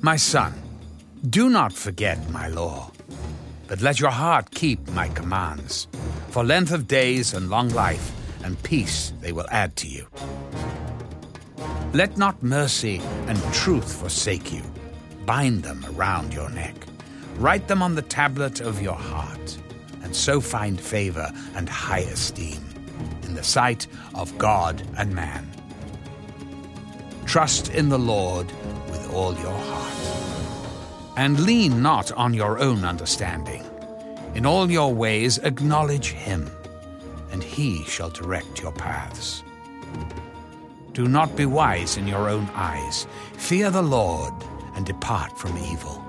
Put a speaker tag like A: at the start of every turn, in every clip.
A: My son, do not forget my law, but let your heart keep my commands. For length of days and long life and peace they will add to you. Let not mercy and truth forsake you. Bind them around your neck. Write them on the tablet of your heart, and so find favor and high esteem in the sight of God and man. Trust in the Lord with all your heart. And lean not on your own understanding. In all your ways acknowledge him, and he shall direct your paths. Do not be wise in your own eyes. Fear the Lord and depart from evil.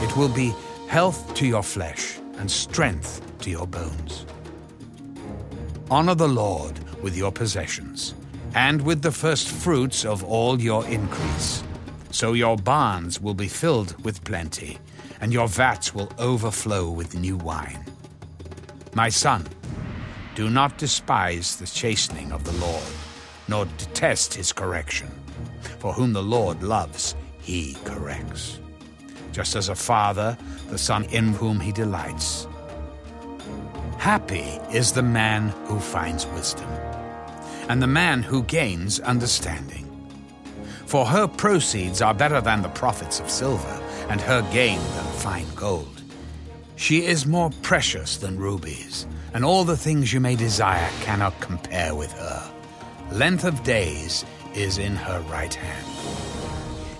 A: It will be health to your flesh and strength to your bones. Honor the Lord with your possessions and with the first fruits of all your increase. So your barns will be filled with plenty, and your vats will overflow with new wine. My son, do not despise the chastening of the Lord, nor detest his correction. For whom the Lord loves, he corrects. Just as a father, the son in whom he delights. Happy is the man who finds wisdom and the man who gains understanding. For her proceeds are better than the profits of silver, and her gain than fine gold. She is more precious than rubies, and all the things you may desire cannot compare with her. Length of days is in her right hand.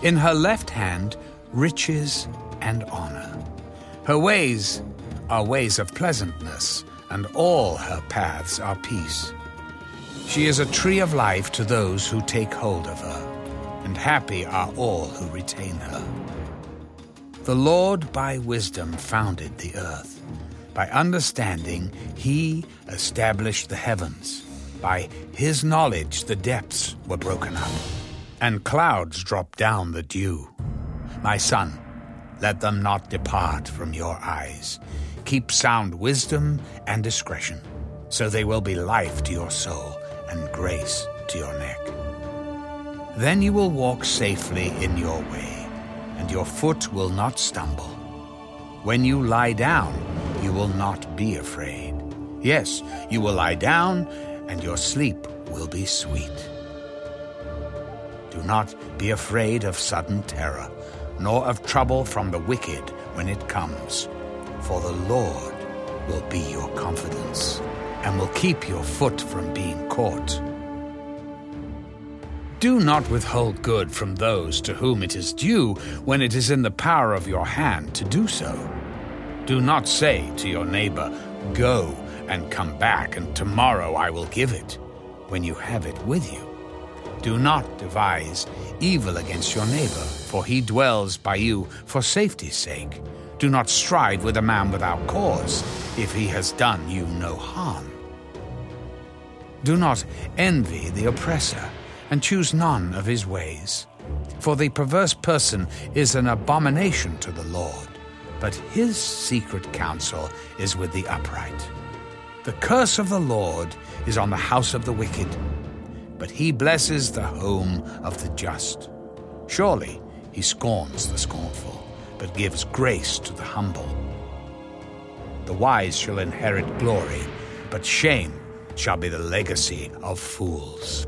A: In her left hand, riches and honor. Her ways are ways of pleasantness, and all her paths are peace. She is a tree of life to those who take hold of her, and happy are all who retain her. The Lord by wisdom founded the earth. By understanding, he established the heavens. By his knowledge, the depths were broken up, and clouds dropped down the dew. My son, let them not depart from your eyes. Keep sound wisdom and discretion, so they will be life to your soul and grace to your neck. Then you will walk safely in your way, and your foot will not stumble. When you lie down, you will not be afraid. Yes, you will lie down, and your sleep will be sweet. Do not be afraid of sudden terror, nor of trouble from the wicked when it comes, for the Lord will be your confidence and will keep your foot from being caught. Do not withhold good from those to whom it is due when it is in the power of your hand to do so. Do not say to your neighbor, Go and come back, and tomorrow I will give it, when you have it with you. Do not devise evil against your neighbor, for he dwells by you for safety's sake. Do not strive with a man without cause, if he has done you no harm. Do not envy the oppressor, and choose none of his ways. For the perverse person is an abomination to the Lord, but his secret counsel is with the upright. The curse of the Lord is on the house of the wicked, but he blesses the home of the just. Surely he scorns the scornful, but gives grace to the humble. The wise shall inherit glory, but shame shall be the legacy of fools.